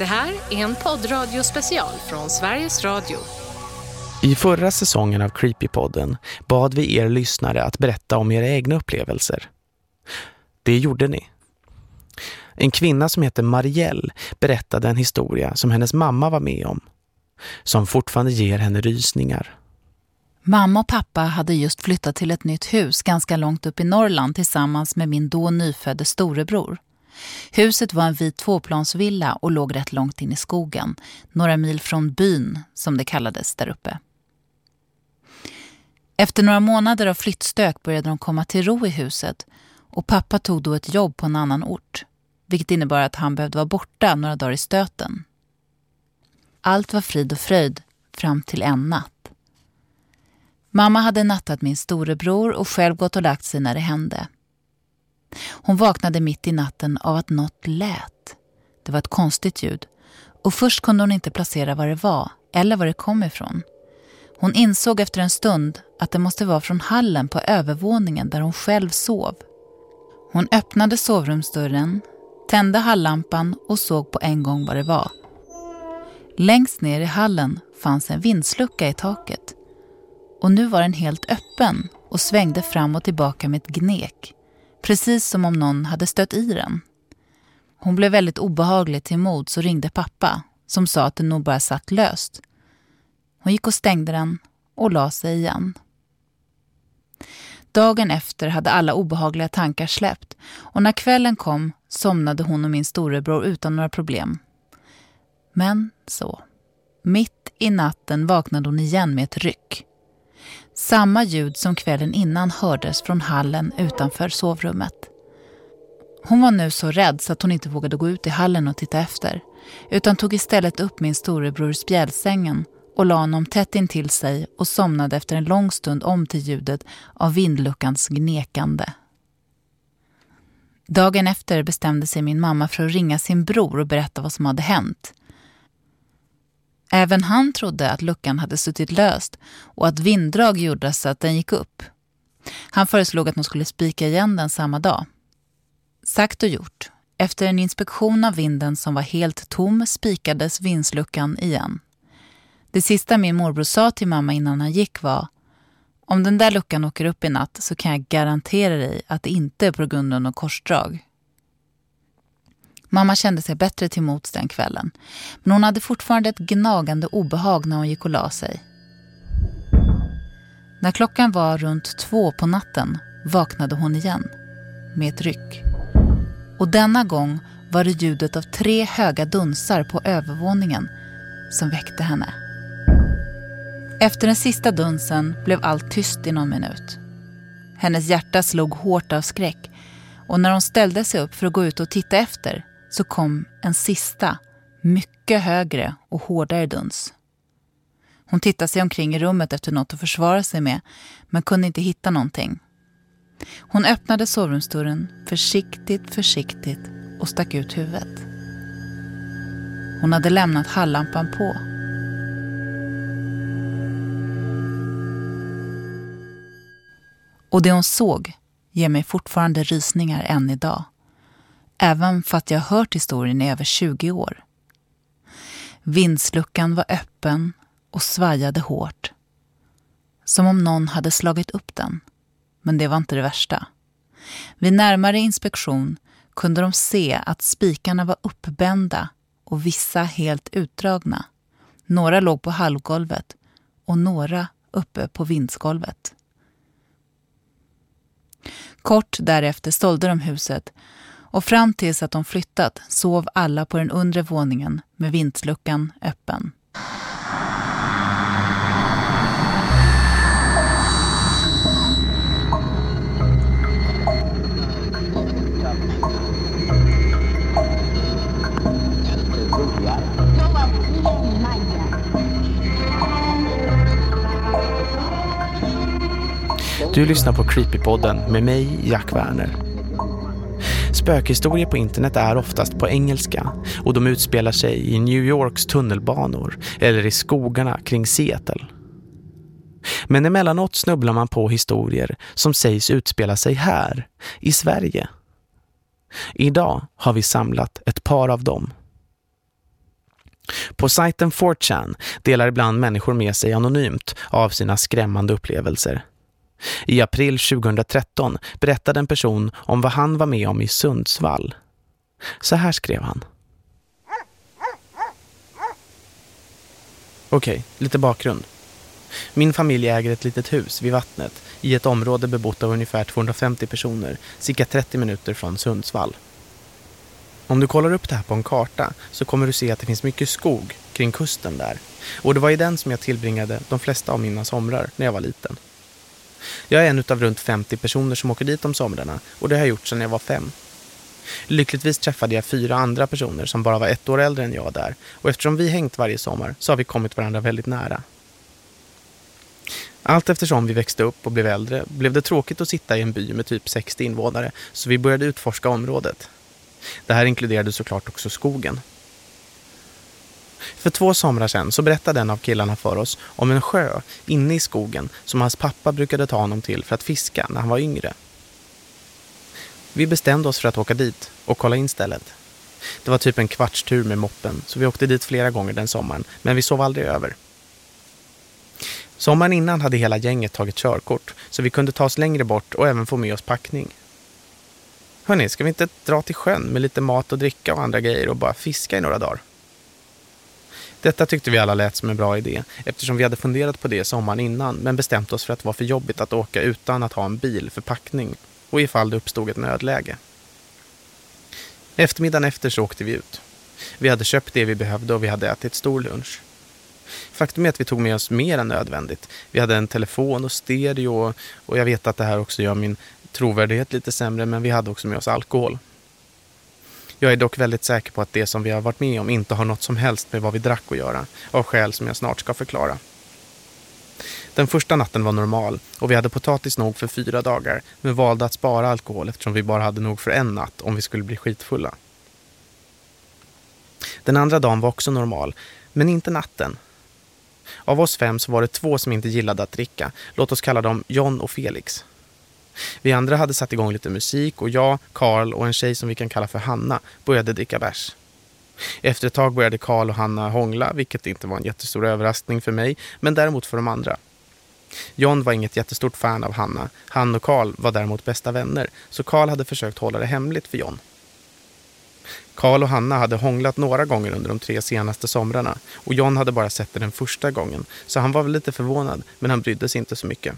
Det här är en poddradiospecial från Sveriges Radio. I förra säsongen av Creepypodden bad vi er lyssnare att berätta om era egna upplevelser. Det gjorde ni. En kvinna som heter Marielle berättade en historia som hennes mamma var med om. Som fortfarande ger henne rysningar. Mamma och pappa hade just flyttat till ett nytt hus ganska långt upp i Norrland tillsammans med min då nyfödde storebror. Huset var en vit tvåplansvilla och låg rätt långt in i skogen, några mil från byn som det kallades där uppe. Efter några månader av flyttstök började de komma till ro i huset och pappa tog då ett jobb på en annan ort, vilket innebar att han behövde vara borta några dagar i stöten. Allt var frid och fröjd fram till en natt. Mamma hade nattat min storebror och själv gått och lagt sig när det hände. Hon vaknade mitt i natten av att något lät. Det var ett konstigt ljud och först kunde hon inte placera vad det var eller var det kom ifrån. Hon insåg efter en stund att det måste vara från hallen på övervåningen där hon själv sov. Hon öppnade sovrumsdörren, tände hallampan och såg på en gång vad det var. Längst ner i hallen fanns en vindslucka i taket. Och nu var den helt öppen och svängde fram och tillbaka med ett gnek. Precis som om någon hade stött i den. Hon blev väldigt obehaglig till mod så ringde pappa som sa att den nog bara satt löst. Hon gick och stängde den och la sig igen. Dagen efter hade alla obehagliga tankar släppt och när kvällen kom somnade hon och min storebror utan några problem. Men så, mitt i natten vaknade hon igen med ett ryck. Samma ljud som kvällen innan hördes från hallen utanför sovrummet. Hon var nu så rädd så att hon inte vågade gå ut i hallen och titta efter utan tog istället upp min storebror ur spjälsängen och la honom tätt intill sig och somnade efter en lång stund om till ljudet av vindluckans gnekande. Dagen efter bestämde sig min mamma för att ringa sin bror och berätta vad som hade hänt. Även han trodde att luckan hade suttit löst och att vinddrag gjorde så att den gick upp. Han föreslog att de skulle spika igen den samma dag. Sagt och gjort. Efter en inspektion av vinden som var helt tom spikades vindsluckan igen. Det sista min morbror sa till mamma innan han gick var om den där luckan åker upp i natt så kan jag garantera dig att det inte är på grund av något korsdrag. Mamma kände sig bättre till mots den kvällen. Men hon hade fortfarande ett gnagande obehag när hon gick och la sig. När klockan var runt två på natten vaknade hon igen. Med ett ryck. Och denna gång var det ljudet av tre höga dunsar på övervåningen som väckte henne. Efter den sista dunsen blev allt tyst i någon minut. Hennes hjärta slog hårt av skräck och när hon ställde sig upp för att gå ut och titta efter så kom en sista, mycket högre och hårdare duns. Hon tittade sig omkring i rummet efter något att försvara sig med men kunde inte hitta någonting. Hon öppnade sovrumsdörren försiktigt, försiktigt och stack ut huvudet. Hon hade lämnat hallampan på. Och det hon såg ger mig fortfarande rysningar än idag även för att jag hört historien i över 20 år. Vindsluckan var öppen och svajade hårt. Som om någon hade slagit upp den. Men det var inte det värsta. Vid närmare inspektion kunde de se att spikarna var uppbända och vissa helt utdragna. Några låg på halvgolvet och några uppe på vindsgolvet. Kort därefter sålde de huset och fram tills att de flyttat sov alla på den undre våningen med vindsluckan öppen. Du lyssnar på Creepypodden med mig, Jack Werner. Spökhistorier på internet är oftast på engelska och de utspelar sig i New Yorks tunnelbanor eller i skogarna kring Seattle. Men emellanåt snubblar man på historier som sägs utspela sig här, i Sverige. Idag har vi samlat ett par av dem. På sajten 4chan delar ibland människor med sig anonymt av sina skrämmande upplevelser. I april 2013 berättade en person om vad han var med om i Sundsvall. Så här skrev han. Okej, okay, lite bakgrund. Min familj äger ett litet hus vid vattnet i ett område bebott av ungefär 250 personer, cirka 30 minuter från Sundsvall. Om du kollar upp det här på en karta så kommer du se att det finns mycket skog kring kusten där. Och det var i den som jag tillbringade de flesta av mina somrar när jag var liten. Jag är en av runt 50 personer som åker dit om somrarna och det har jag gjort sedan jag var fem. Lyckligtvis träffade jag fyra andra personer som bara var ett år äldre än jag där och eftersom vi hängt varje sommar så har vi kommit varandra väldigt nära. Allt eftersom vi växte upp och blev äldre blev det tråkigt att sitta i en by med typ 60 invånare så vi började utforska området. Det här inkluderade såklart också skogen. För två somrar sedan så berättade en av killarna för oss om en sjö inne i skogen som hans pappa brukade ta honom till för att fiska när han var yngre. Vi bestämde oss för att åka dit och kolla in stället. Det var typ en kvartstur med moppen så vi åkte dit flera gånger den sommaren men vi sov aldrig över. Sommaren innan hade hela gänget tagit körkort så vi kunde ta oss längre bort och även få med oss packning. Hörni, ska vi inte dra till sjön med lite mat och dricka och andra grejer och bara fiska i några dagar? Detta tyckte vi alla lät som en bra idé eftersom vi hade funderat på det sommaren innan men bestämt oss för att det var för jobbigt att åka utan att ha en bil för packning och ifall det uppstod ett nödläge. Eftermiddagen efter så åkte vi ut. Vi hade köpt det vi behövde och vi hade ätit stor lunch. Faktum är att vi tog med oss mer än nödvändigt. Vi hade en telefon och stereo och jag vet att det här också gör min trovärdighet lite sämre men vi hade också med oss alkohol. Jag är dock väldigt säker på att det som vi har varit med om inte har något som helst med vad vi drack att göra, av skäl som jag snart ska förklara. Den första natten var normal och vi hade potatis nog för fyra dagar men valde att spara alkohol eftersom vi bara hade nog för en natt om vi skulle bli skitfulla. Den andra dagen var också normal, men inte natten. Av oss fem så var det två som inte gillade att dricka. Låt oss kalla dem John och Felix. Vi andra hade satt igång lite musik och jag, Karl och en tjej som vi kan kalla för Hanna började dricka bärs. Efter ett tag började Karl och Hanna hångla, vilket inte var en jättestor överraskning för mig, men däremot för de andra. John var inget jättestort fan av Hanna. Han och Karl var däremot bästa vänner, så Karl hade försökt hålla det hemligt för John. Karl och Hanna hade hånglat några gånger under de tre senaste somrarna och John hade bara sett det den första gången, så han var väl lite förvånad, men han brydde sig inte så mycket.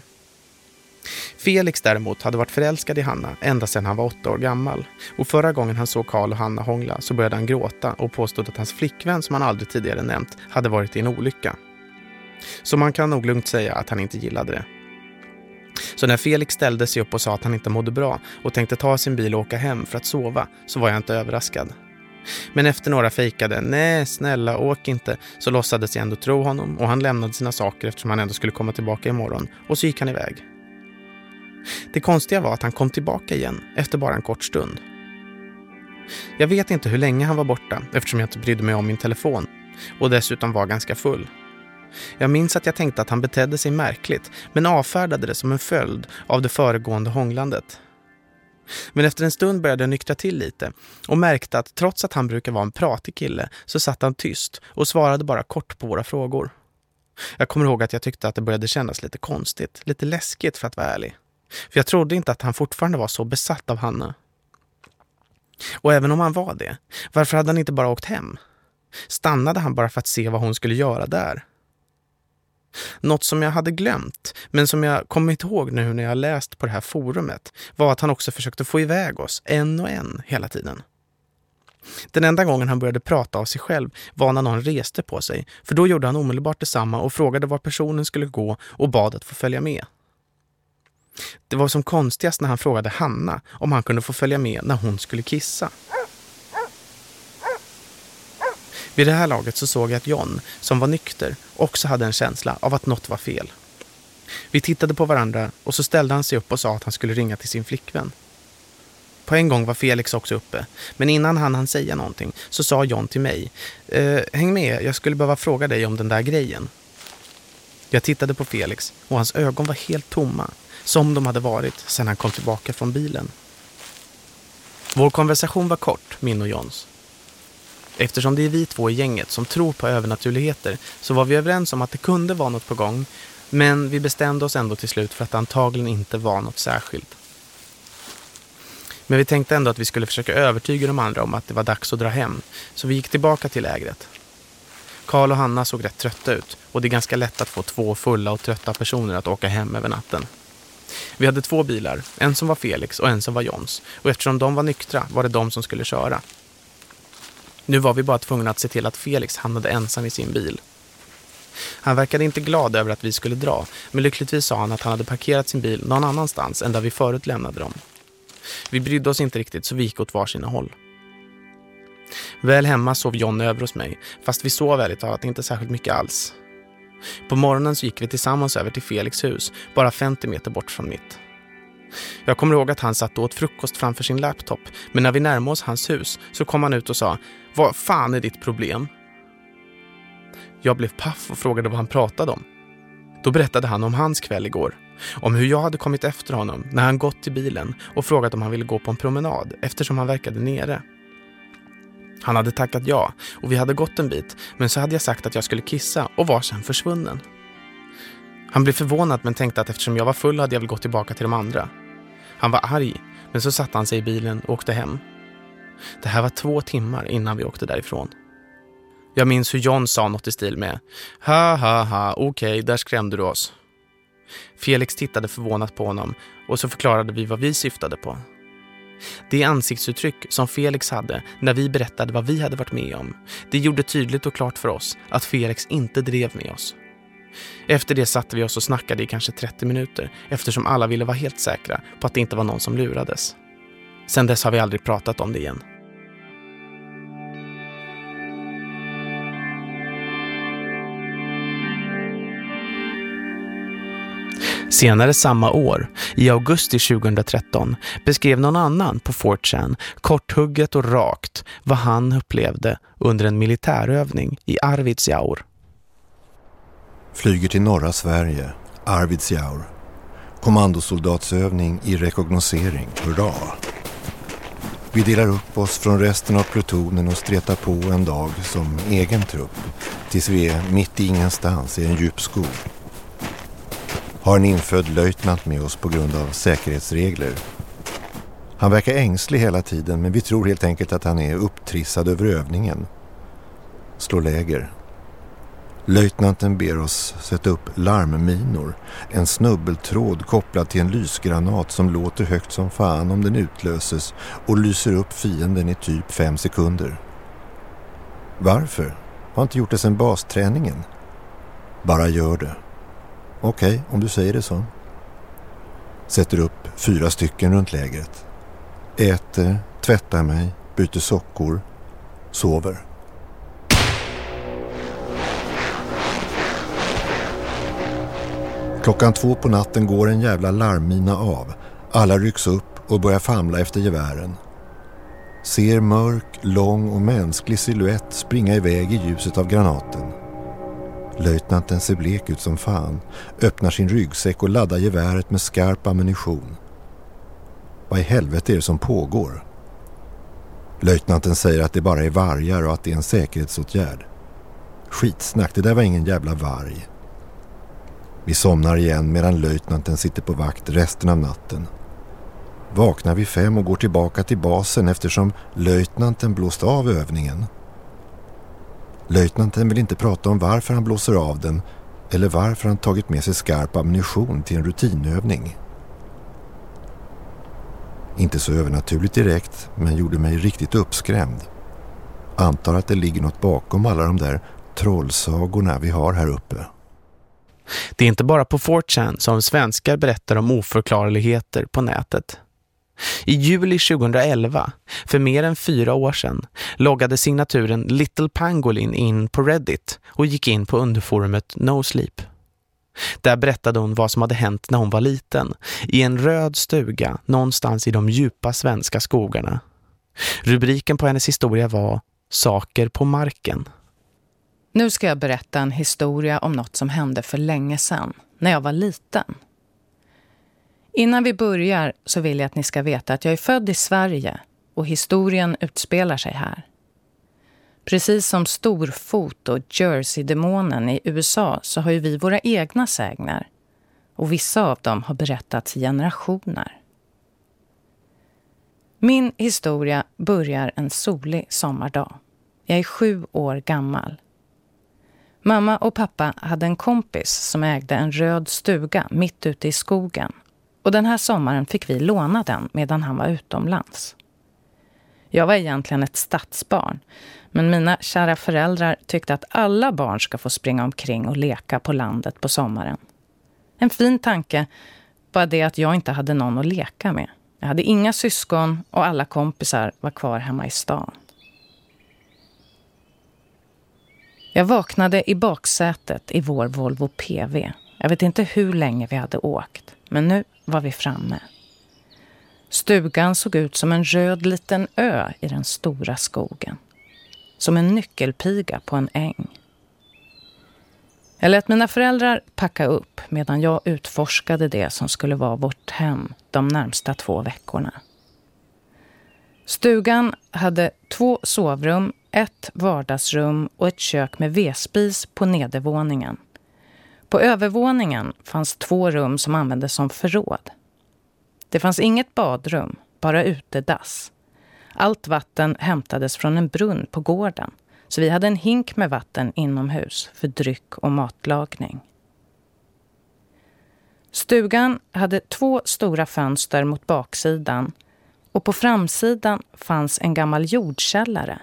Felix däremot hade varit förälskad i Hanna ända sedan han var åtta år gammal. Och förra gången han såg Karl och Hanna hångla så började han gråta och påstod att hans flickvän som han aldrig tidigare nämnt hade varit i en olycka. Så man kan nog lugnt säga att han inte gillade det. Så när Felix ställde sig upp och sa att han inte mådde bra och tänkte ta sin bil och åka hem för att sova så var jag inte överraskad. Men efter några fejkade, nej snälla åk inte, så låtsades jag ändå tro honom och han lämnade sina saker eftersom han ändå skulle komma tillbaka imorgon och så gick han iväg. Det konstiga var att han kom tillbaka igen efter bara en kort stund. Jag vet inte hur länge han var borta eftersom jag inte brydde mig om min telefon och dessutom var ganska full. Jag minns att jag tänkte att han betedde sig märkligt men avfärdade det som en följd av det föregående hånglandet. Men efter en stund började jag nyktra till lite och märkte att trots att han brukar vara en pratig kille så satt han tyst och svarade bara kort på våra frågor. Jag kommer ihåg att jag tyckte att det började kännas lite konstigt, lite läskigt för att vara ärlig. För jag trodde inte att han fortfarande var så besatt av Hanna. Och även om han var det, varför hade han inte bara åkt hem? Stannade han bara för att se vad hon skulle göra där? Något som jag hade glömt, men som jag kommit ihåg nu när jag läst på det här forumet, var att han också försökte få iväg oss, en och en, hela tiden. Den enda gången han började prata av sig själv var när någon reste på sig, för då gjorde han omedelbart detsamma och frågade var personen skulle gå och bad att få följa med. Det var som konstigast när han frågade Hanna om han kunde få följa med när hon skulle kissa. Vid det här laget så såg jag att John, som var nykter, också hade en känsla av att något var fel. Vi tittade på varandra och så ställde han sig upp och sa att han skulle ringa till sin flickvän. På en gång var Felix också uppe, men innan han hann säga någonting så sa John till mig eh, Häng med, jag skulle behöva fråga dig om den där grejen. Jag tittade på Felix och hans ögon var helt tomma som de hade varit sedan han kom tillbaka från bilen. Vår konversation var kort, min och Johns. Eftersom det är vi två i gänget som tror på övernaturligheter så var vi överens om att det kunde vara något på gång men vi bestämde oss ändå till slut för att det antagligen inte var något särskilt. Men vi tänkte ändå att vi skulle försöka övertyga de andra om att det var dags att dra hem så vi gick tillbaka till lägret. Karl och Hanna såg rätt trötta ut och det är ganska lätt att få två fulla och trötta personer att åka hem över natten. Vi hade två bilar, en som var Felix och en som var Jons och eftersom de var nyktra var det de som skulle köra. Nu var vi bara tvungna att se till att Felix hamnade ensam i sin bil. Han verkade inte glad över att vi skulle dra, men lyckligtvis sa han att han hade parkerat sin bil någon annanstans än där vi förut lämnade dem. Vi brydde oss inte riktigt så vi gick åt varsina håll. Väl hemma sov John över hos mig, fast vi sov väldigt talat inte särskilt mycket alls. På morgonen så gick vi tillsammans över till Felix hus, bara 50 meter bort från mitt. Jag kommer ihåg att han satt och åt frukost framför sin laptop, men när vi närmade oss hans hus så kom han ut och sa Vad fan är ditt problem? Jag blev paff och frågade vad han pratade om. Då berättade han om hans kväll igår. Om hur jag hade kommit efter honom när han gått till bilen och frågat om han ville gå på en promenad eftersom han verkade nere. Han hade tackat ja och vi hade gått en bit men så hade jag sagt att jag skulle kissa och var sen försvunnen. Han blev förvånad men tänkte att eftersom jag var full hade jag väl gått tillbaka till de andra. Han var arg men så satte han sig i bilen och åkte hem. Det här var två timmar innan vi åkte därifrån. Jag minns hur John sa något i stil med Ha ha ha, okej, okay, där skrämde du oss. Felix tittade förvånat på honom och så förklarade vi vad vi syftade på. Det ansiktsuttryck som Felix hade när vi berättade vad vi hade varit med om, det gjorde tydligt och klart för oss att Felix inte drev med oss. Efter det satte vi oss och snackade i kanske 30 minuter eftersom alla ville vara helt säkra på att det inte var någon som lurades. Sen dess har vi aldrig pratat om det igen. Senare samma år, i augusti 2013, beskrev någon annan på 4chan korthugget och rakt vad han upplevde under en militärövning i Arvidsjaur. Flyger till norra Sverige, Arvidsjaur. Kommandosoldatsövning i rekognosering, hurra! Vi delar upp oss från resten av plutonen och stretar på en dag som egen trupp tills vi är mitt i ingenstans i en djup skog har en infödd löjtnant med oss på grund av säkerhetsregler. Han verkar ängslig hela tiden men vi tror helt enkelt att han är upptrissad över övningen. Slå läger. Löjtnanten ber oss sätta upp larmminor, en snubbeltråd kopplad till en lysgranat som låter högt som fan om den utlöses och lyser upp fienden i typ fem sekunder. Varför? Har inte gjort det sedan basträningen. Bara gör det. Okej, okay, om du säger det så. Sätter upp fyra stycken runt lägret. Äter, tvättar mig, byter sockor, sover. Klockan två på natten går en jävla larmmina av. Alla rycks upp och börjar famla efter gevären. Ser mörk, lång och mänsklig siluett springa iväg i ljuset av granaten. Löjtnanten ser blek ut som fan, öppnar sin ryggsäck och laddar geväret med skarp ammunition. Vad i helvete är det som pågår? Löjtnanten säger att det bara är vargar och att det är en säkerhetsåtgärd. Skitsnack, det där var ingen jävla varg. Vi somnar igen medan löjtnanten sitter på vakt resten av natten. Vaknar vi fem och går tillbaka till basen eftersom löjtnanten blåst av övningen. Löjtnanten vill inte prata om varför han blåser av den eller varför han tagit med sig skarp ammunition till en rutinövning. Inte så övernaturligt direkt, men gjorde mig riktigt uppskrämd. Antar att det ligger något bakom alla de där trollsagorna vi har här uppe. Det är inte bara på 4chan som svenskar berättar om oförklarligheter på nätet. I juli 2011, för mer än fyra år sedan, loggade signaturen Little Pangolin in på Reddit och gick in på underforumet No Sleep. Där berättade hon vad som hade hänt när hon var liten, i en röd stuga någonstans i de djupa svenska skogarna. Rubriken på hennes historia var Saker på marken. Nu ska jag berätta en historia om något som hände för länge sedan, när jag var liten. Innan vi börjar så vill jag att ni ska veta att jag är född i Sverige och historien utspelar sig här. Precis som Storfot och Jersey-demonen i USA så har ju vi våra egna sägner. Och vissa av dem har berättats i generationer. Min historia börjar en solig sommardag. Jag är sju år gammal. Mamma och pappa hade en kompis som ägde en röd stuga mitt ute i skogen. Och den här sommaren fick vi låna den medan han var utomlands. Jag var egentligen ett stadsbarn. Men mina kära föräldrar tyckte att alla barn ska få springa omkring och leka på landet på sommaren. En fin tanke, bara det att jag inte hade någon att leka med. Jag hade inga syskon och alla kompisar var kvar hemma i stan. Jag vaknade i baksätet i vår Volvo PV. Jag vet inte hur länge vi hade åkt, men nu var vi framme. Stugan såg ut som en röd liten ö i den stora skogen. Som en nyckelpiga på en äng. Jag lät mina föräldrar packa upp medan jag utforskade det som skulle vara vårt hem de närmsta två veckorna. Stugan hade två sovrum, ett vardagsrum och ett kök med vedspis på nedervåningen. På övervåningen fanns två rum som användes som förråd. Det fanns inget badrum, bara utedass. Allt vatten hämtades från en brunn på gården så vi hade en hink med vatten inomhus för dryck och matlagning. Stugan hade två stora fönster mot baksidan och på framsidan fanns en gammal jordkällare.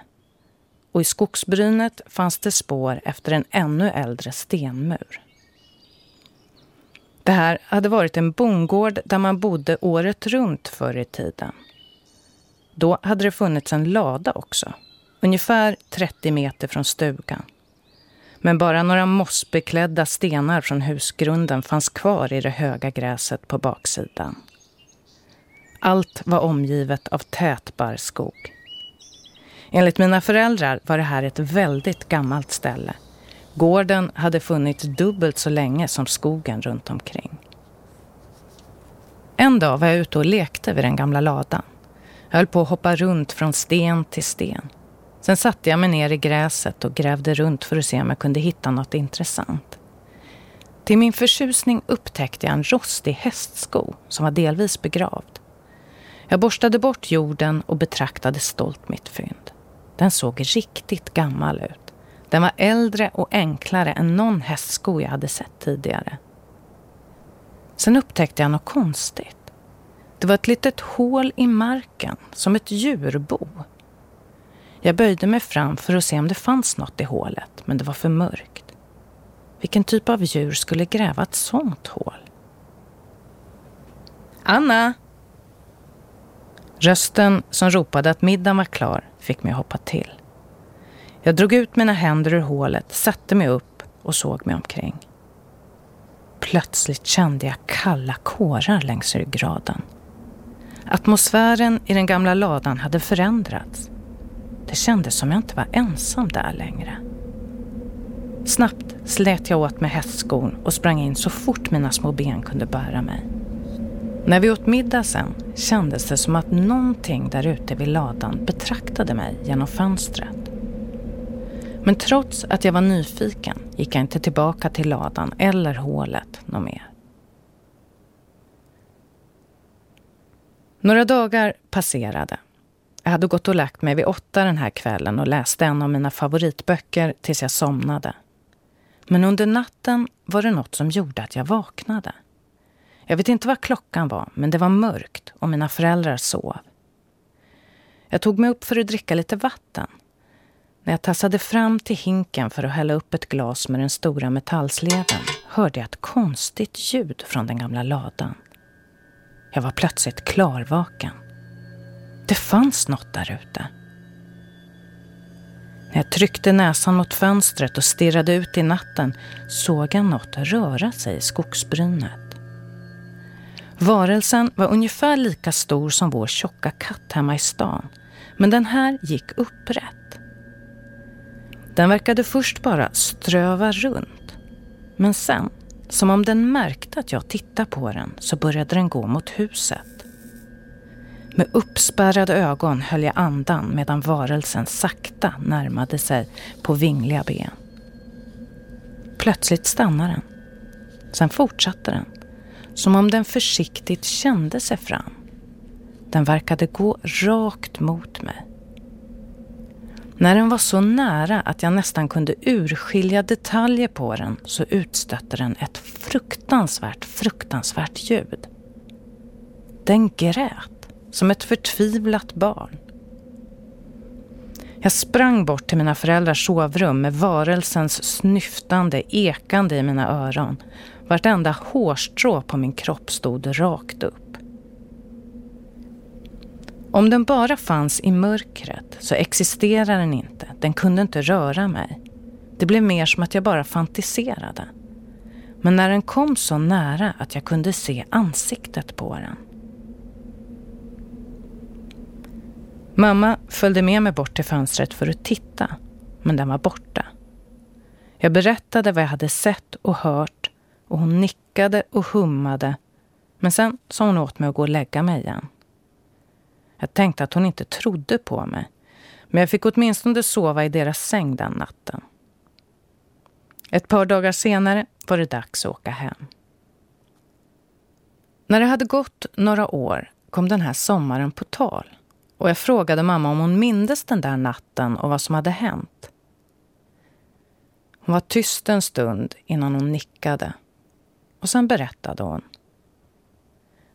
Och i skogsbrynet fanns det spår efter en ännu äldre stenmur. Det här hade varit en bondgård där man bodde året runt förr i tiden. Då hade det funnits en lada också, ungefär 30 meter från stugan. Men bara några mossbeklädda stenar från husgrunden fanns kvar i det höga gräset på baksidan. Allt var omgivet av tät barrskog. Enligt mina föräldrar var det här ett väldigt gammalt ställe Gården hade funnits dubbelt så länge som skogen runt omkring. En dag var jag ute och lekte vid den gamla ladan. Jag höll på att hoppa runt från sten till sten. Sen satte jag mig ner i gräset och grävde runt för att se om jag kunde hitta något intressant. Till min förtjusning upptäckte jag en rostig hästsko som var delvis begravd. Jag borstade bort jorden och betraktade stolt mitt fynd. Den såg riktigt gammal ut. Den var äldre och enklare än någon hästsko jag hade sett tidigare. Sen upptäckte jag något konstigt. Det var ett litet hål i marken, som ett djurbo. Jag böjde mig fram för att se om det fanns något i hålet, men det var för mörkt. Vilken typ av djur skulle gräva ett sånt hål? Anna! Rösten som ropade att middagen var klar fick mig att hoppa till. Jag drog ut mina händer ur hålet, satte mig upp och såg mig omkring. Plötsligt kände jag kalla kårar längs ryggraden. Atmosfären i den gamla ladan hade förändrats. Det kändes som jag inte var ensam där längre. Snabbt slet jag åt mig hästskon och sprang in så fort mina små ben kunde bära mig. När vi åt middag sen kändes det som att någonting där ute vid ladan betraktade mig genom fönstret. Men trots att jag var nyfiken gick jag inte tillbaka till ladan eller hålet något mer. Några dagar passerade. Jag hade gått och lagt mig vid åtta den här kvällen och läste en av mina favoritböcker tills jag somnade. Men under natten var det något som gjorde att jag vaknade. Jag vet inte vad klockan var, men det var mörkt och mina föräldrar sov. Jag tog mig upp för att dricka lite vatten när jag tassade fram till hinken för att hälla upp ett glas med den stora metallsleven hörde jag ett konstigt ljud från den gamla ladan. Jag var plötsligt klarvaken. Det fanns något där ute. När jag tryckte näsan mot fönstret och stirrade ut i natten såg jag något röra sig i skogsbrynet. Varelsen var ungefär lika stor som vår tjocka katt hemma i stan. Men den här gick upprätt. Den verkade först bara ströva runt. Men sen, som om den märkte att jag tittade på den, så började den gå mot huset. Med uppspärrade ögon höll jag andan medan varelsen sakta närmade sig på vingliga ben. Plötsligt stannade den. Sen fortsatte den, som om den försiktigt kände sig fram. Den verkade gå rakt mot mig. När den var så nära att jag nästan kunde urskilja detaljer på den så utstötte den ett fruktansvärt, fruktansvärt ljud. Den grät, som ett förtvivlat barn. Jag sprang bort till mina föräldrars sovrum med varelsens snyftande, ekande i mina öron. Vartenda hårstrå på min kropp stod rakt upp. Om den bara fanns i mörkret så existerar den inte. Den kunde inte röra mig. Det blev mer som att jag bara fantiserade. Men när den kom så nära att jag kunde se ansiktet på den. Mamma följde med mig bort till fönstret för att titta, men den var borta. Jag berättade vad jag hade sett och hört och hon nickade och hummade. Men sen sa hon åt mig att gå och lägga mig igen. Jag tänkte att hon inte trodde på mig. Men jag fick åtminstone sova i deras säng den natten. Ett par dagar senare var det dags att åka hem. När det hade gått några år kom den här sommaren på tal. Och jag frågade mamma om hon mindes den där natten och vad som hade hänt. Hon var tyst en stund innan hon nickade. Och sen berättade hon.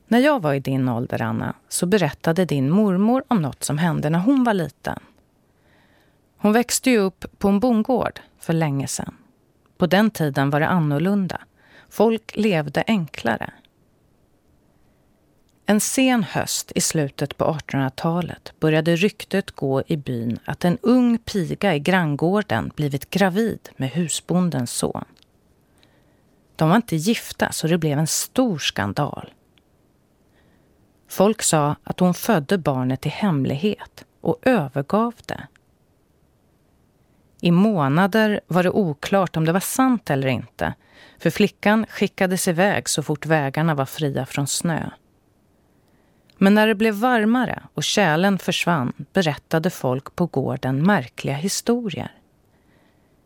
När jag var i din ålder, Anna, så berättade din mormor om något som hände när hon var liten. Hon växte ju upp på en bondgård för länge sedan. På den tiden var det annorlunda. Folk levde enklare. En sen höst i slutet på 1800-talet började ryktet gå i byn att en ung piga i granngården blivit gravid med husbondens son. De var inte gifta så det blev en stor skandal. Folk sa att hon födde barnet i hemlighet och övergav det. I månader var det oklart om det var sant eller inte för flickan skickades iväg så fort vägarna var fria från snö. Men när det blev varmare och kärlen försvann berättade folk på gården märkliga historier.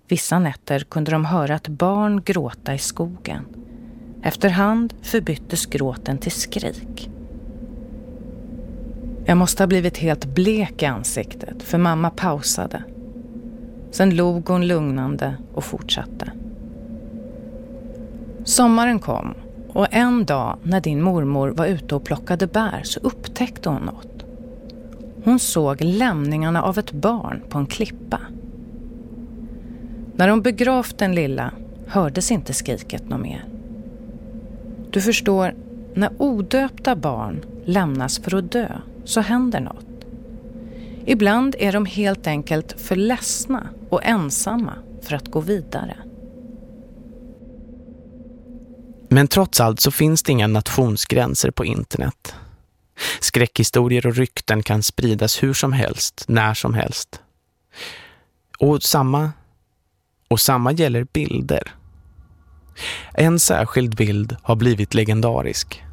Vissa nätter kunde de höra ett barn gråta i skogen. Efterhand förbyttes gråten till skrik. Jag måste ha blivit helt blek i ansiktet för mamma pausade. Sen log hon lugnande och fortsatte. Sommaren kom och en dag när din mormor var ute och plockade bär så upptäckte hon något. Hon såg lämningarna av ett barn på en klippa. När hon begravt den lilla hördes inte skriket något mer. Du förstår, när odöpta barn lämnas för att dö så händer något. Ibland är de helt enkelt för ledsna och ensamma för att gå vidare. Men trots allt så finns det inga nationsgränser på internet. Skräckhistorier och rykten kan spridas hur som helst, när som helst. Och samma, och samma gäller bilder. En särskild bild har blivit legendarisk.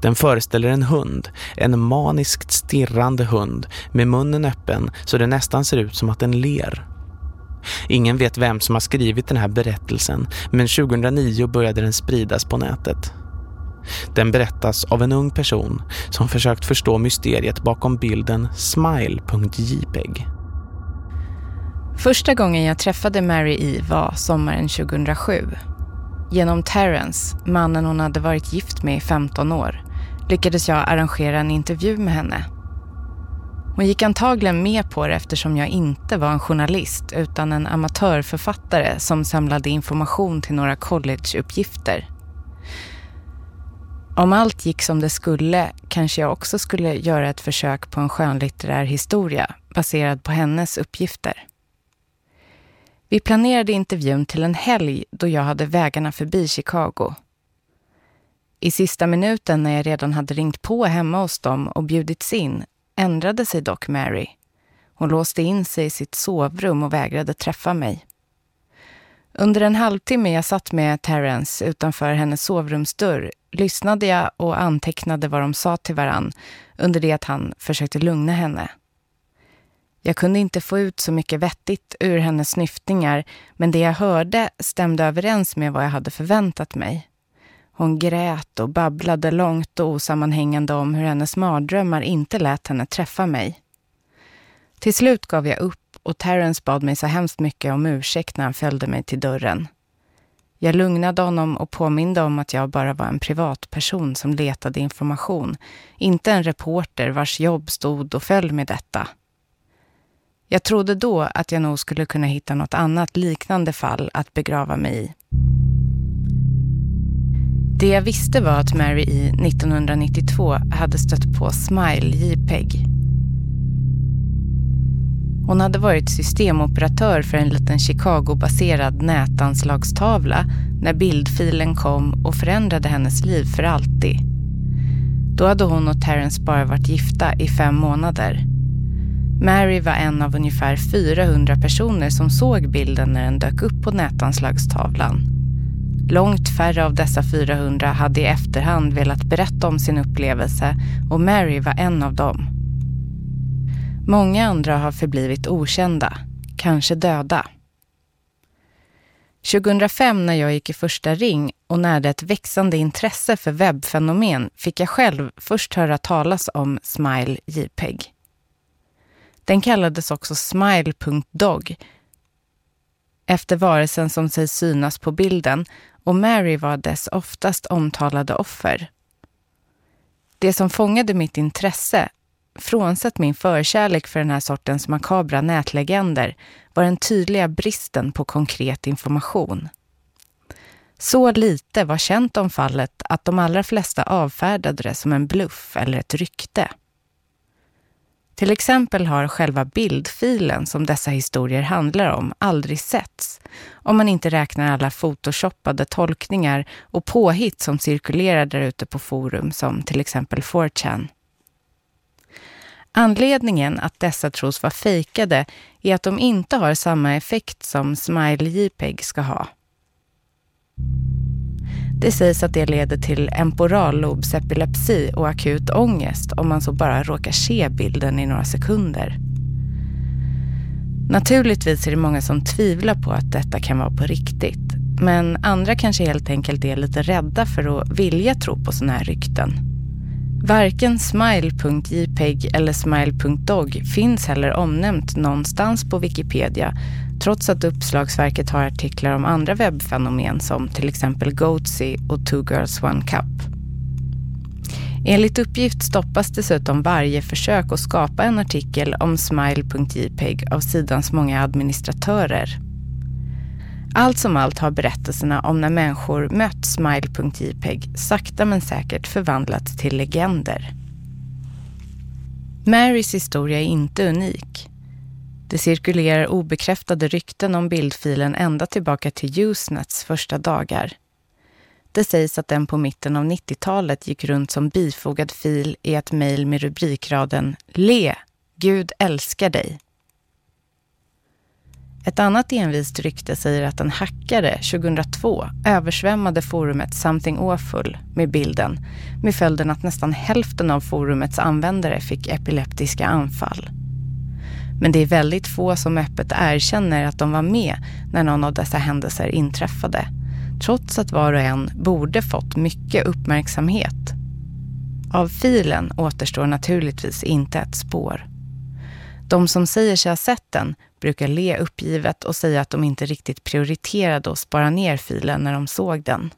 Den föreställer en hund, en maniskt stirrande hund med munnen öppen så det nästan ser ut som att den ler. Ingen vet vem som har skrivit den här berättelsen men 2009 började den spridas på nätet. Den berättas av en ung person som försökt förstå mysteriet bakom bilden smile.jpeg. Första gången jag träffade Mary E var sommaren 2007. Genom Terrence, mannen hon hade varit gift med i 15 år, lyckades jag arrangera en intervju med henne. Hon gick antagligen med på det eftersom jag inte var en journalist utan en amatörförfattare som samlade information till några collegeuppgifter. Om allt gick som det skulle kanske jag också skulle göra ett försök på en skönlitterär historia baserad på hennes uppgifter. Vi planerade intervjun till en helg då jag hade vägarna förbi Chicago. I sista minuten när jag redan hade ringt på hemma hos dem och bjudits in ändrade sig dock Mary. Hon låste in sig i sitt sovrum och vägrade träffa mig. Under en halvtimme jag satt med Terence utanför hennes sovrumsdörr lyssnade jag och antecknade vad de sa till varann under det att han försökte lugna henne. Jag kunde inte få ut så mycket vettigt ur hennes snyftningar men det jag hörde stämde överens med vad jag hade förväntat mig. Hon grät och babblade långt och osammanhängande om hur hennes mardrömmar inte lät henne träffa mig. Till slut gav jag upp och Terence bad mig så hemskt mycket om ursäkt när han följde mig till dörren. Jag lugnade honom och påminde om att jag bara var en privatperson som letade information, inte en reporter vars jobb stod och föll med detta. Jag trodde då att jag nog skulle kunna hitta något annat liknande fall att begrava mig i. Det jag visste var att Mary E 1992 hade stött på Smile JPEG. Hon hade varit systemoperatör för en liten Chicago-baserad nätanslagstavla när bildfilen kom och förändrade hennes liv för alltid. Då hade hon och Terence bara varit gifta i fem månader. Mary var en av ungefär 400 personer som såg bilden när den dök upp på nätanslagstavlan. Långt färre av dessa 400 hade i efterhand velat berätta om sin upplevelse och Mary var en av dem. Många andra har förblivit okända, kanske döda. 2005 när jag gick i första ring och närde ett växande intresse för webbfenomen fick jag själv först höra talas om Smile JPEG. Den kallades också smile.dog efter varelsen som sägs synas på bilden och Mary var dess oftast omtalade offer. Det som fångade mitt intresse, frånsett min förkärlek för den här sortens makabra nätlegender, var den tydliga bristen på konkret information. Så lite var känt om fallet att de allra flesta avfärdade det som en bluff eller ett rykte. Till exempel har själva bildfilen som dessa historier handlar om aldrig setts, om man inte räknar alla photoshoppade tolkningar och påhitt som cirkulerar där ute på forum som till exempel 4chan. Anledningen att dessa tros vara fejkade är att de inte har samma effekt som Smile JPEG ska ha. Det sägs att det leder till emporallobsepilepsi och akut ångest om man så bara råkar se bilden i några sekunder. Naturligtvis är det många som tvivlar på att detta kan vara på riktigt. Men andra kanske helt enkelt är lite rädda för att vilja tro på sådana här rykten. Varken smile.jpeg eller smile.dog finns heller omnämnt någonstans på Wikipedia trots att Uppslagsverket har artiklar om andra webbfenomen som till exempel Goatsy och Two Girls One Cup. Enligt uppgift stoppas dessutom varje försök att skapa en artikel om smile.jpeg av sidans många administratörer. Allt som allt har berättelserna om när människor mött smile.jpeg sakta men säkert förvandlats till legender. Marys historia är inte unik. Det cirkulerar obekräftade rykten om bildfilen ända tillbaka till Usenets första dagar. Det sägs att den på mitten av 90-talet gick runt som bifogad fil i ett mejl med rubrikraden Le, Gud älskar dig. Ett annat envist rykte säger att en hackare 2002 översvämmade forumet Something Awful med bilden med följden att nästan hälften av forumets användare fick epileptiska anfall. Men det är väldigt få som öppet erkänner att de var med när någon av dessa händelser inträffade. Trots att var och en borde fått mycket uppmärksamhet. Av filen återstår naturligtvis inte ett spår. De som säger sig ha sett den brukar le uppgivet och säga att de inte riktigt prioriterade att spara ner filen när de såg den.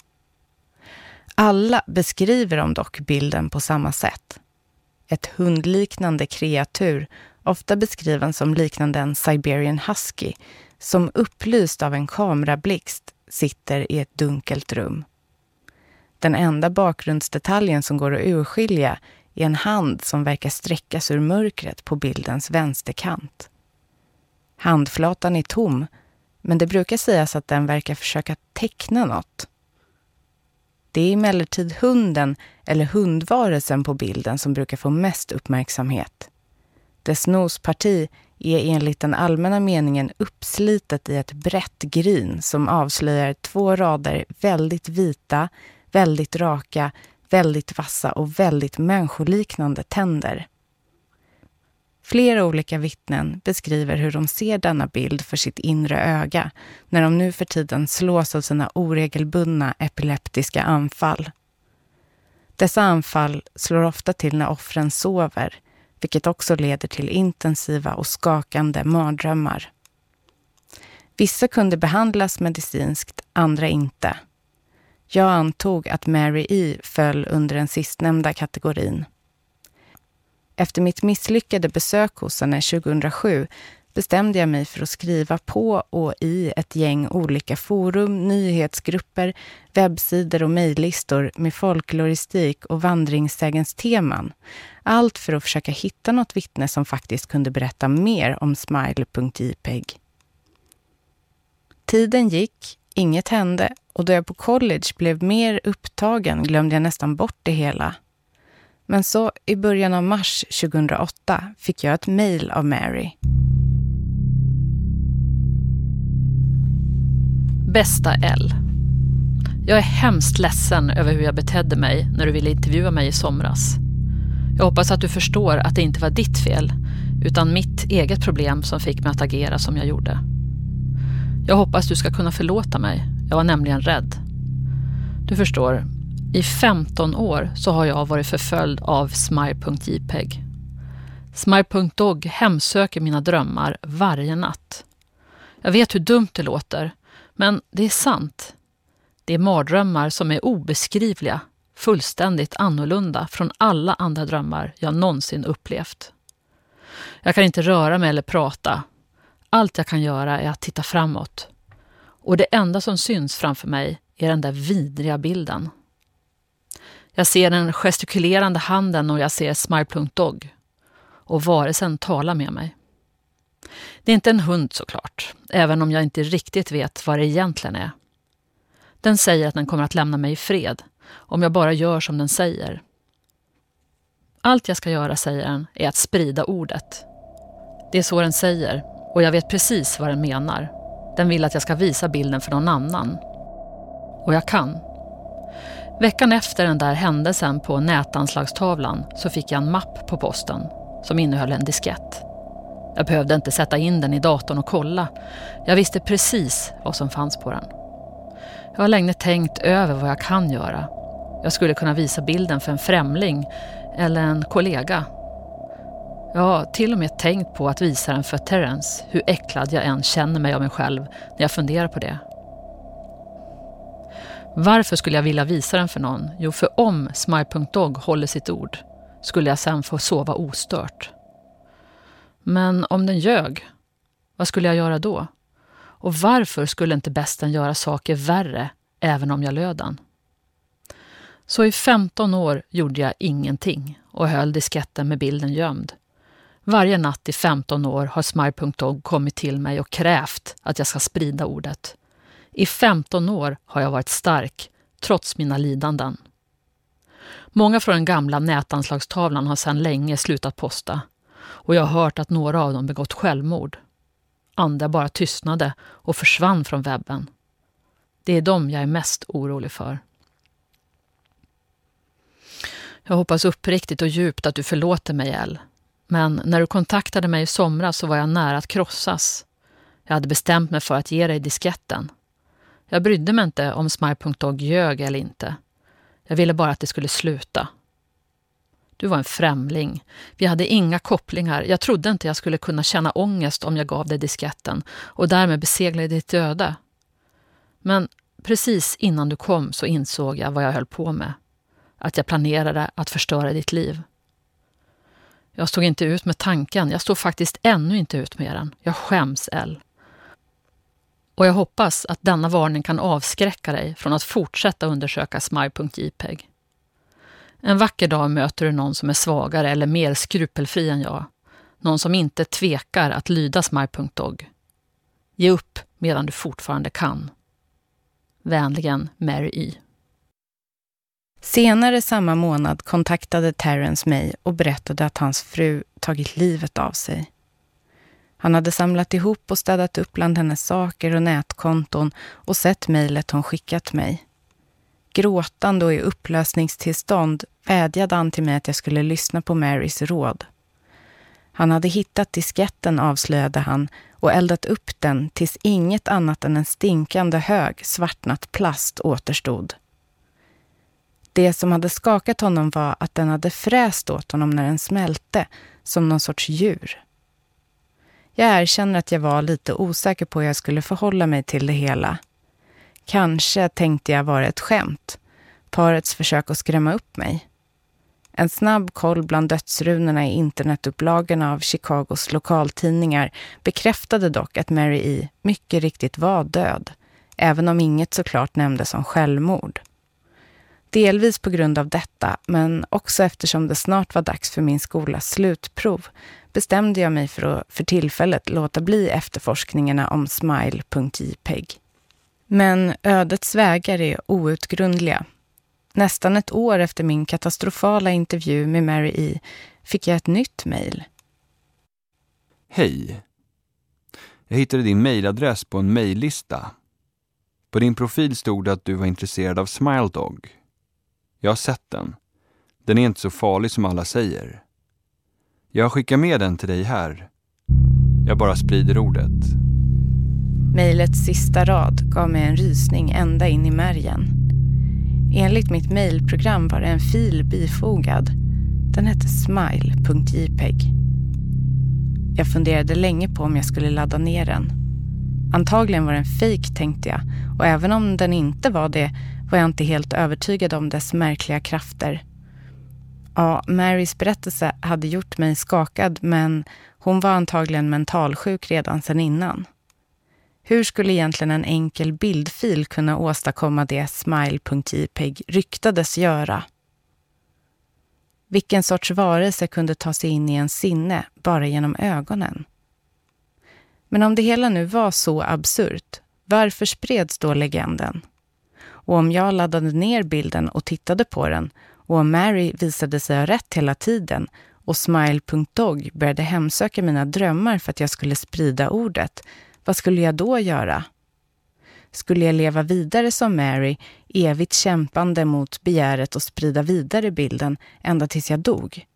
Alla beskriver de dock bilden på samma sätt. Ett hundliknande kreatur ofta beskriven som liknande en Siberian husky, som upplyst av en kamerablixt sitter i ett dunkelt rum. Den enda bakgrundsdetaljen som går att urskilja är en hand som verkar sträckas ur mörkret på bildens vänsterkant. Handflatan är tom, men det brukar sägas att den verkar försöka teckna något. Det är emellertid hunden eller hundvarelsen på bilden som brukar få mest uppmärksamhet. Dess nosparti är enligt den allmänna meningen uppslitet i ett brett grin som avslöjar två rader väldigt vita, väldigt raka, väldigt vassa och väldigt människoliknande tänder. Flera olika vittnen beskriver hur de ser denna bild för sitt inre öga när de nu för tiden slås av sina oregelbundna epileptiska anfall. Dessa anfall slår ofta till när offren sover, vilket också leder till intensiva och skakande mardrömmar. Vissa kunde behandlas medicinskt, andra inte. Jag antog att Mary E föll under den sistnämnda kategorin. Efter mitt misslyckade besök hos henne 2007 bestämde jag mig för att skriva på och i ett gäng olika forum, nyhetsgrupper, webbsidor och mejllistor med folkloristik och vandringssägensteman. Allt för att försöka hitta något vittne som faktiskt kunde berätta mer om smile.jpeg. Tiden gick, inget hände och då jag på college blev mer upptagen glömde jag nästan bort det hela. Men så i början av mars 2008 fick jag ett mejl av Mary. Bästa L. Jag är hemskt ledsen över hur jag betedde mig när du ville intervjua mig i somras. Jag hoppas att du förstår att det inte var ditt fel, utan mitt eget problem som fick mig att agera som jag gjorde. Jag hoppas du ska kunna förlåta mig. Jag var nämligen rädd. Du förstår, i 15 år så har jag varit förföljd av Smile.jpeg. Smile.dog hemsöker mina drömmar varje natt. Jag vet hur dumt det låter, men det är sant. Det är mardrömmar som är obeskrivliga, fullständigt annorlunda från alla andra drömmar jag någonsin upplevt. Jag kan inte röra mig eller prata. Allt jag kan göra är att titta framåt. Och det enda som syns framför mig är den där vidriga bilden. Jag ser den gestikulerande handen och jag ser Smile.dog. Och varelsen talar med mig. Det är inte en hund såklart, även om jag inte riktigt vet vad det egentligen är. Den säger att den kommer att lämna mig i fred, om jag bara gör som den säger. Allt jag ska göra, säger den, är att sprida ordet. Det är så den säger, och jag vet precis vad den menar. Den vill att jag ska visa bilden för någon annan. Och jag kan. Veckan efter den där händelsen på nätanslagstavlan så fick jag en mapp på posten som innehöll en diskett. Jag behövde inte sätta in den i datorn och kolla. Jag visste precis vad som fanns på den. Jag har länge tänkt över vad jag kan göra. Jag skulle kunna visa bilden för en främling eller en kollega. Jag har till och med tänkt på att visa den för Terence, hur äcklad jag än känner mig av mig själv när jag funderar på det. Varför skulle jag vilja visa den för någon? Jo, för om Smile.dog håller sitt ord skulle jag sen få sova ostört. Men om den ljög, vad skulle jag göra då? Och varför skulle inte bästen göra saker värre även om jag löd den? Så i 15 år gjorde jag ingenting och höll disketten med bilden gömd. Varje natt i 15 år har Smile.org kommit till mig och krävt att jag ska sprida ordet. I 15 år har jag varit stark, trots mina lidanden. Många från den gamla nätanslagstavlan har sedan länge slutat posta och jag har hört att några av dem begått självmord. Andra bara tystnade och försvann från webben. Det är dem jag är mest orolig för. Jag hoppas uppriktigt och djupt att du förlåter mig, El. Men när du kontaktade mig i somras så var jag nära att krossas. Jag hade bestämt mig för att ge dig disketten. Jag brydde mig inte om Smile.org ljög eller inte. Jag ville bara att det skulle sluta. Du var en främling. Vi hade inga kopplingar. Jag trodde inte jag skulle kunna känna ångest om jag gav dig disketten och därmed beseglade ditt öde. Men precis innan du kom så insåg jag vad jag höll på med. Att jag planerade att förstöra ditt liv. Jag stod inte ut med tanken. Jag står faktiskt ännu inte ut med den. Jag skäms, Elle. Och jag hoppas att denna varning kan avskräcka dig från att fortsätta undersöka smile.jpeg. En vacker dag möter du någon som är svagare eller mer skrupelfri än jag. Någon som inte tvekar att lyda smile.dog. Ge upp medan du fortfarande kan. Vänligen Mary E. Senare samma månad kontaktade Terrence mig och berättade att hans fru tagit livet av sig. Han hade samlat ihop och städat upp bland hennes saker och nätkonton och sett mejlet hon skickat mig. Gråtande och i upplösningstillstånd vädjade han till mig att jag skulle lyssna på Marys råd. Han hade hittat disketten, avslöjade han, och eldat upp den tills inget annat än en stinkande hög svartnat plast återstod. Det som hade skakat honom var att den hade fräst åt honom när den smälte, som någon sorts djur. Jag erkänner att jag var lite osäker på hur jag skulle förhålla mig till det hela. Kanske tänkte jag vara ett skämt, parets försök att skrämma upp mig. En snabb koll bland dödsrunorna i internetupplagorna av Chicagos lokaltidningar bekräftade dock att Mary E. mycket riktigt var död, även om inget såklart nämndes som självmord. Delvis på grund av detta, men också eftersom det snart var dags för min skolas slutprov, bestämde jag mig för att för tillfället låta bli efterforskningarna om smile.jpeg. Men ödets vägar är outgrundliga Nästan ett år efter min katastrofala intervju med Mary E fick jag ett nytt mejl. Hej. Jag hittade din mejladress på en mejllista. På din profil stod det att du var intresserad av Smile Dog. Jag har sett den. Den är inte så farlig som alla säger. Jag har skickat med den till dig här. Jag bara sprider ordet. Mejlets sista rad gav mig en rysning ända in i märgen. Enligt mitt mejlprogram var det en fil bifogad. Den hette smile.jpeg. Jag funderade länge på om jag skulle ladda ner den. Antagligen var den fejk tänkte jag och även om den inte var det var jag inte helt övertygad om dess märkliga krafter. Ja, Marys berättelse hade gjort mig skakad men hon var antagligen mentalsjuk redan sedan innan. Hur skulle egentligen en enkel bildfil kunna åstadkomma det smile.jpeg ryktades göra? Vilken sorts varelse kunde ta sig in i en sinne bara genom ögonen? Men om det hela nu var så absurt, varför spreds då legenden? Och om jag laddade ner bilden och tittade på den och om Mary visade sig ha rätt hela tiden och smile.dog började hemsöka mina drömmar för att jag skulle sprida ordet, vad skulle jag då göra? Skulle jag leva vidare som Mary, evigt kämpande mot begäret att sprida vidare bilden ända tills jag dog?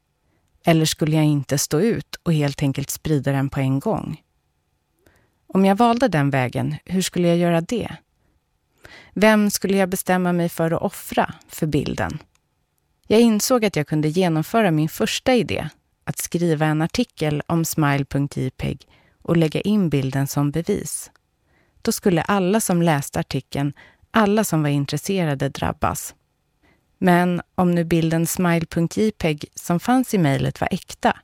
Eller skulle jag inte stå ut och helt enkelt sprida den på en gång? Om jag valde den vägen, hur skulle jag göra det? Vem skulle jag bestämma mig för att offra för bilden? Jag insåg att jag kunde genomföra min första idé, att skriva en artikel om Smile.jpg och lägga in bilden som bevis. Då skulle alla som läste artikeln, alla som var intresserade drabbas. Men om nu bilden smile.jpeg som fanns i mejlet var äkta,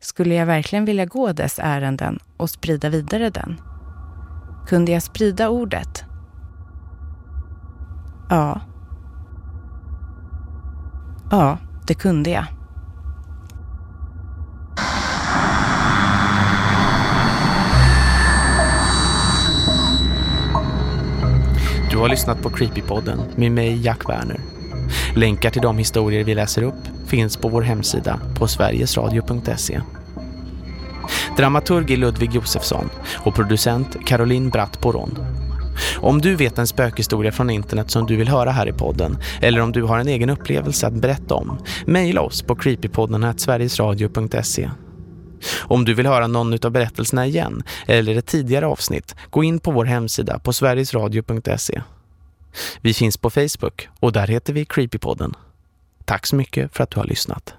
skulle jag verkligen vilja gå dess ärenden och sprida vidare den? Kunde jag sprida ordet? Ja. Ja, det kunde jag. Du har lyssnat på Creepypodden med mig, Jack Werner. Länkar till de historier vi läser upp finns på vår hemsida på sverigesradio.se. Dramaturg är Ludvig Josefsson och producent Caroline Bratt Poron. Om du vet en spökhistoria från internet som du vill höra här i podden eller om du har en egen upplevelse att berätta om, mejla oss på creepypodden sverigesradio.se. Om du vill höra någon av berättelserna igen eller ett tidigare avsnitt, gå in på vår hemsida på sverigesradio.se. Vi finns på Facebook och där heter vi Creepypodden. Tack så mycket för att du har lyssnat.